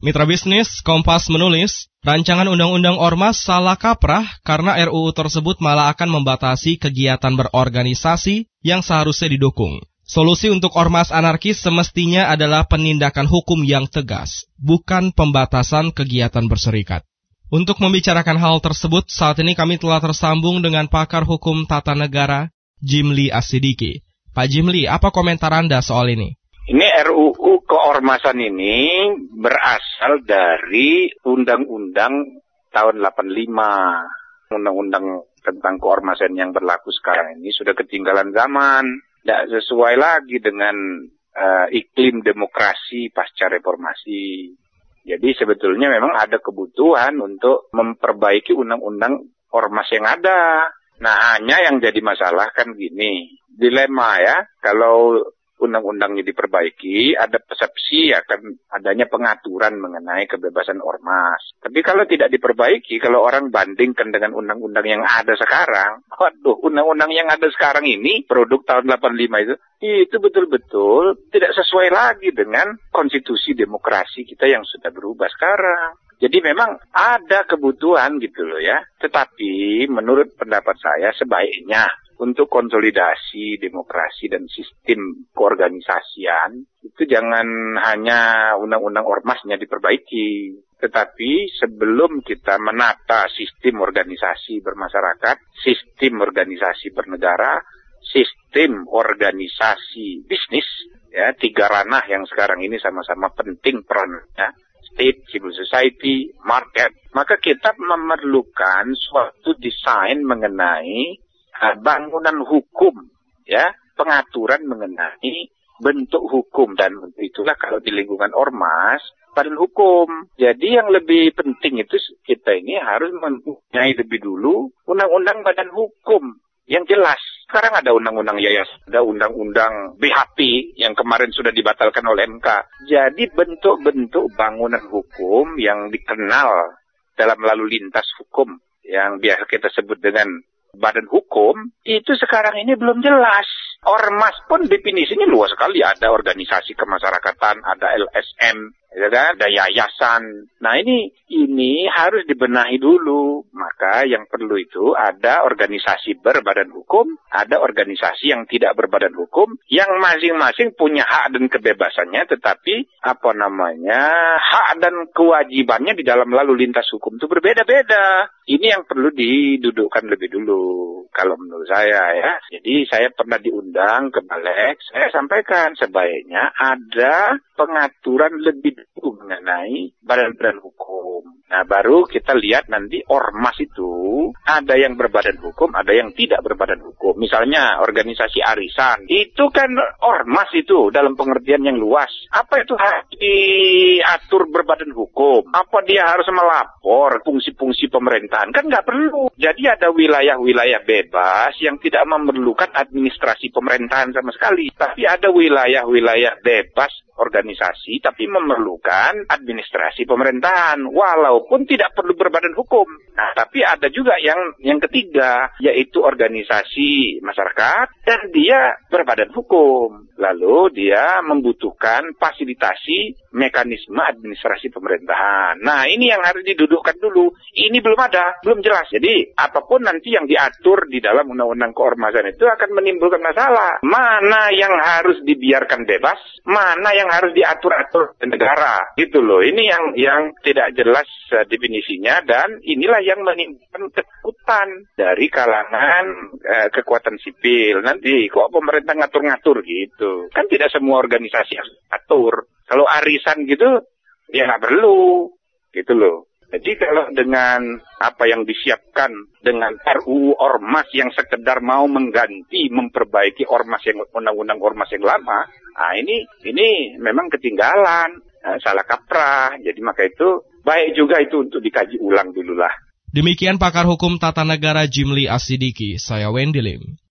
Mitra bisnis Kompas menulis, rancangan undang-undang ormas salah kaprah karena RUU tersebut malah akan membatasi kegiatan berorganisasi yang seharusnya didukung. Solusi untuk ormas anarkis semestinya adalah penindakan hukum yang tegas, bukan pembatasan kegiatan berserikat. Untuk membicarakan hal tersebut, saat ini kami telah tersambung dengan pakar hukum tata negara, Jimli Asidiki. Pak Jimli, apa komentar Anda soal ini? Ini RUU keormasan ini berasal dari Undang-Undang tahun 85. Undang-Undang tentang keormasan yang berlaku sekarang ini sudah ketinggalan zaman. Tidak sesuai lagi dengan uh, iklim demokrasi pasca reformasi. Jadi sebetulnya memang ada kebutuhan untuk memperbaiki undang-undang ormas yang ada. Nah hanya yang jadi masalah kan gini, dilema ya, kalau undang-undangnya diperbaiki, ada persepsi akan adanya pengaturan mengenai kebebasan ormas. Tapi kalau tidak diperbaiki, kalau orang bandingkan dengan undang-undang yang ada sekarang, waduh, undang-undang yang ada sekarang ini, produk tahun 85 itu, itu betul-betul tidak sesuai lagi dengan konstitusi demokrasi kita yang sudah berubah sekarang. Jadi memang ada kebutuhan gitu loh ya. Tetapi menurut pendapat saya sebaiknya untuk konsolidasi demokrasi dan sistem keorganisasian itu jangan hanya undang-undang ormasnya diperbaiki, tetapi sebelum kita menata sistem organisasi bermasyarakat, sistem organisasi bernegara, sistem organisasi bisnis, ya tiga ranah yang sekarang ini sama-sama penting perannya, state, civil society, market, maka kita memerlukan suatu desain mengenai bangunan hukum, ya, pengaturan mengenai bentuk hukum dan itulah kalau di lingkungan ormas badan hukum. Jadi yang lebih penting itu kita ini harus mempunyai lebih dulu undang-undang badan hukum yang jelas. Sekarang ada undang-undang yayasan, ada undang-undang BHP yang kemarin sudah dibatalkan oleh MK. Jadi bentuk-bentuk bangunan hukum yang dikenal dalam lalu lintas hukum yang biasa kita sebut dengan badan hukum itu sekarang ini belum jelas. Ormas pun definisinya luas sekali. Ada organisasi kemasyarakatan, ada LSM, ya kan? Ada yayasan. Nah ini ini harus dibenahi dulu. Maka yang perlu itu ada organisasi berbadan hukum, ada organisasi yang tidak berbadan hukum, yang masing-masing punya hak dan kebebasannya, tetapi apa namanya hak dan kewajibannya di dalam lalu lintas hukum itu berbeda-beda. Ini yang perlu didudukkan lebih dulu kalau menurut saya ya. Jadi saya pernah diundang ke Balek, saya sampaikan sebaiknya ada pengaturan lebih dulu mengenai badan-badan hukum. Nah, baru kita lihat nanti ormas itu ada yang berbadan hukum, ada yang tidak berbadan hukum. Misalnya organisasi arisan, itu kan ormas itu dalam pengertian yang luas. Apa itu harus diatur berbadan hukum? Apa dia harus melapor fungsi-fungsi pemerintahan? Kan nggak perlu. Jadi ada wilayah-wilayah bebas yang tidak memerlukan administrasi pemerintahan sama sekali. Tapi ada wilayah-wilayah bebas organisasi tapi memerlukan administrasi pemerintahan walaupun tidak perlu berbadan hukum. Nah, tapi ada juga yang yang ketiga yaitu organisasi masyarakat dan dia berbadan hukum. Lalu dia membutuhkan fasilitasi mekanisme administrasi pemerintahan. Nah, ini yang harus didudukkan dulu. Ini belum ada, belum jelas. Jadi, apa pun nanti yang diatur di dalam undang-undang keormasan itu akan menimbulkan masalah. Mana yang harus dibiarkan bebas, mana yang harus diatur-atur negara. Gitu loh. Ini yang yang tidak jelas uh, definisinya dan inilah yang menimbulkan ketakutan dari kalangan uh, kekuatan sipil. Nanti kok pemerintah ngatur-ngatur gitu? Kan tidak semua organisasi harus atur kalau arisan gitu ya nggak perlu. Gitu loh jadi kalau dengan apa yang disiapkan dengan RUU Ormas yang sekedar mau mengganti, memperbaiki Ormas yang undang-undang Ormas yang lama, nah ini ini memang ketinggalan, eh, salah kaprah. Jadi maka itu baik juga itu untuk dikaji ulang dulu lah. Demikian pakar hukum tata negara Jimli Asidiki, saya Wendy Lim.